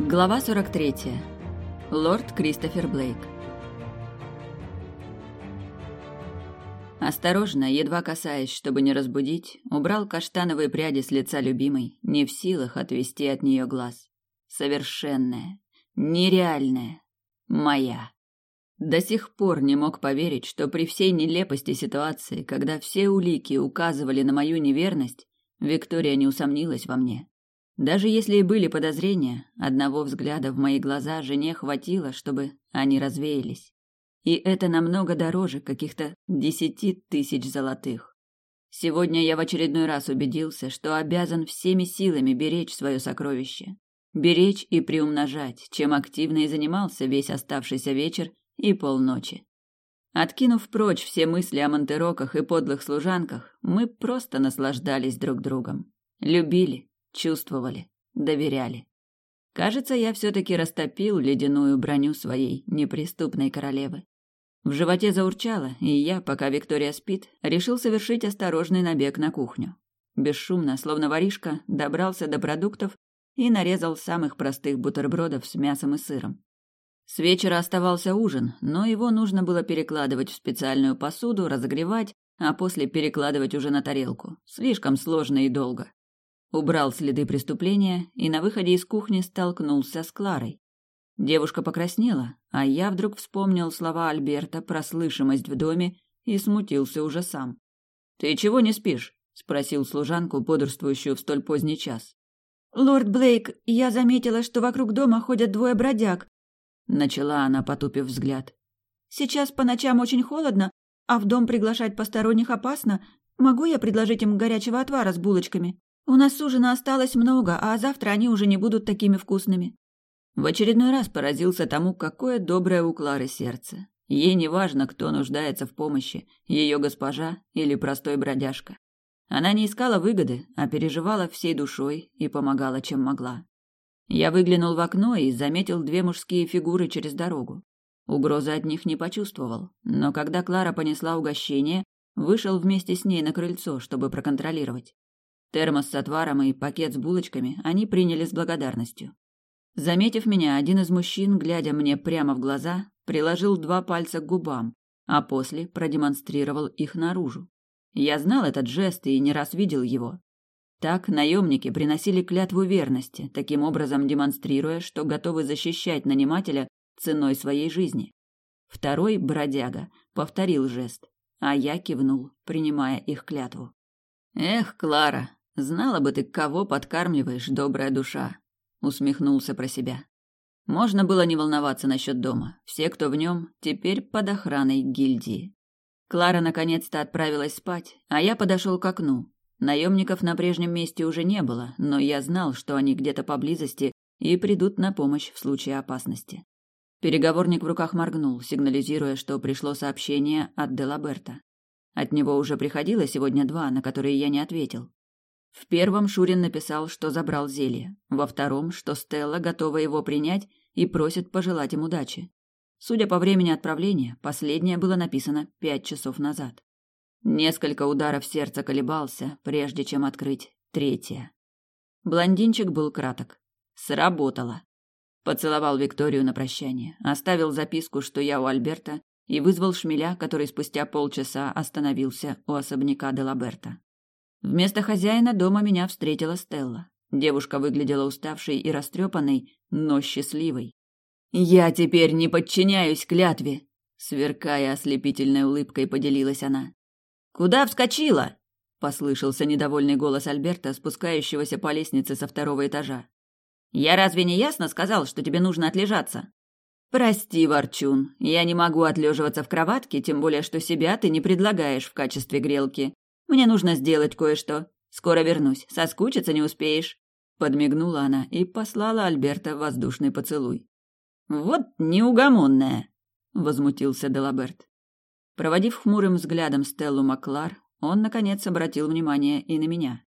Глава 43. Лорд Кристофер Блейк. Осторожно, едва касаясь, чтобы не разбудить, убрал каштановые пряди с лица любимой, не в силах отвести от нее глаз. Совершенная, нереальная, моя. До сих пор не мог поверить, что при всей нелепости ситуации, когда все улики указывали на мою неверность, Виктория не усомнилась во мне. Даже если и были подозрения, одного взгляда в мои глаза жене хватило, чтобы они развеялись. И это намного дороже каких-то десяти тысяч золотых. Сегодня я в очередной раз убедился, что обязан всеми силами беречь свое сокровище. Беречь и приумножать, чем активно и занимался весь оставшийся вечер и полночи. Откинув прочь все мысли о монтероках и подлых служанках, мы просто наслаждались друг другом. Любили, чувствовали, доверяли. Кажется, я все-таки растопил ледяную броню своей неприступной королевы. В животе заурчало, и я, пока Виктория спит, решил совершить осторожный набег на кухню. Бесшумно, словно воришка, добрался до продуктов и нарезал самых простых бутербродов с мясом и сыром. С вечера оставался ужин, но его нужно было перекладывать в специальную посуду, разогревать, а после перекладывать уже на тарелку. Слишком сложно и долго. Убрал следы преступления и на выходе из кухни столкнулся с Кларой. Девушка покраснела, а я вдруг вспомнил слова Альберта про слышимость в доме и смутился уже сам. «Ты чего не спишь?» – спросил служанку, бодрствующую в столь поздний час. «Лорд Блейк, я заметила, что вокруг дома ходят двое бродяг», – начала она, потупив взгляд. «Сейчас по ночам очень холодно, а в дом приглашать посторонних опасно. Могу я предложить им горячего отвара с булочками?» У нас ужина осталось много, а завтра они уже не будут такими вкусными. В очередной раз поразился тому, какое доброе у Клары сердце. Ей не важно, кто нуждается в помощи, ее госпожа или простой бродяжка. Она не искала выгоды, а переживала всей душой и помогала, чем могла. Я выглянул в окно и заметил две мужские фигуры через дорогу. Угрозы от них не почувствовал, но когда Клара понесла угощение, вышел вместе с ней на крыльцо, чтобы проконтролировать. Термос с отваром и пакет с булочками они приняли с благодарностью. Заметив меня, один из мужчин, глядя мне прямо в глаза, приложил два пальца к губам, а после продемонстрировал их наружу. Я знал этот жест и не раз видел его. Так наемники приносили клятву верности, таким образом демонстрируя, что готовы защищать нанимателя ценой своей жизни. Второй бродяга повторил жест, а я кивнул, принимая их клятву. Эх, Клара, Знала бы ты, кого подкармливаешь, добрая душа, усмехнулся про себя. Можно было не волноваться насчет дома. Все, кто в нем, теперь под охраной гильдии. Клара наконец-то отправилась спать, а я подошел к окну. Наемников на прежнем месте уже не было, но я знал, что они где-то поблизости и придут на помощь в случае опасности. Переговорник в руках моргнул, сигнализируя, что пришло сообщение от Делаберта. От него уже приходило сегодня два, на которые я не ответил. В первом Шурин написал, что забрал зелье, во втором, что Стелла готова его принять и просит пожелать им удачи. Судя по времени отправления, последнее было написано пять часов назад. Несколько ударов сердца колебался, прежде чем открыть третье. Блондинчик был краток. Сработало. Поцеловал Викторию на прощание, оставил записку, что я у Альберта, и вызвал шмеля, который спустя полчаса остановился у особняка Делаберта. Вместо хозяина дома меня встретила Стелла. Девушка выглядела уставшей и растрепанной, но счастливой. «Я теперь не подчиняюсь клятве», — сверкая ослепительной улыбкой, поделилась она. «Куда вскочила?» — послышался недовольный голос Альберта, спускающегося по лестнице со второго этажа. «Я разве не ясно сказал, что тебе нужно отлежаться?» «Прости, Ворчун, я не могу отлеживаться в кроватке, тем более, что себя ты не предлагаешь в качестве грелки. Мне нужно сделать кое-что. Скоро вернусь. Соскучиться не успеешь. Подмигнула она и послала Альберта воздушный поцелуй. Вот неугомонная, возмутился Делаберт. Проводив хмурым взглядом Стеллу Маклар, он наконец обратил внимание и на меня.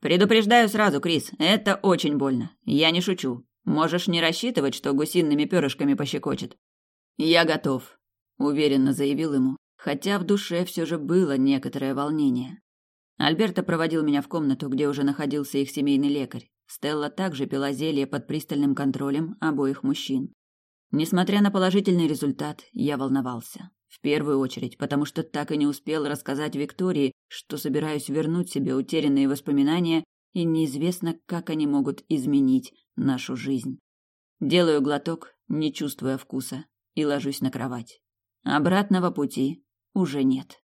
Предупреждаю сразу, Крис, это очень больно. Я не шучу. Можешь не рассчитывать, что гусиными перышками пощекочет. Я готов, уверенно заявил ему, хотя в душе все же было некоторое волнение. Альберто проводил меня в комнату, где уже находился их семейный лекарь. Стелла также пила зелье под пристальным контролем обоих мужчин. Несмотря на положительный результат, я волновался. В первую очередь, потому что так и не успел рассказать Виктории, что собираюсь вернуть себе утерянные воспоминания, и неизвестно, как они могут изменить нашу жизнь. Делаю глоток, не чувствуя вкуса, и ложусь на кровать. Обратного пути уже нет.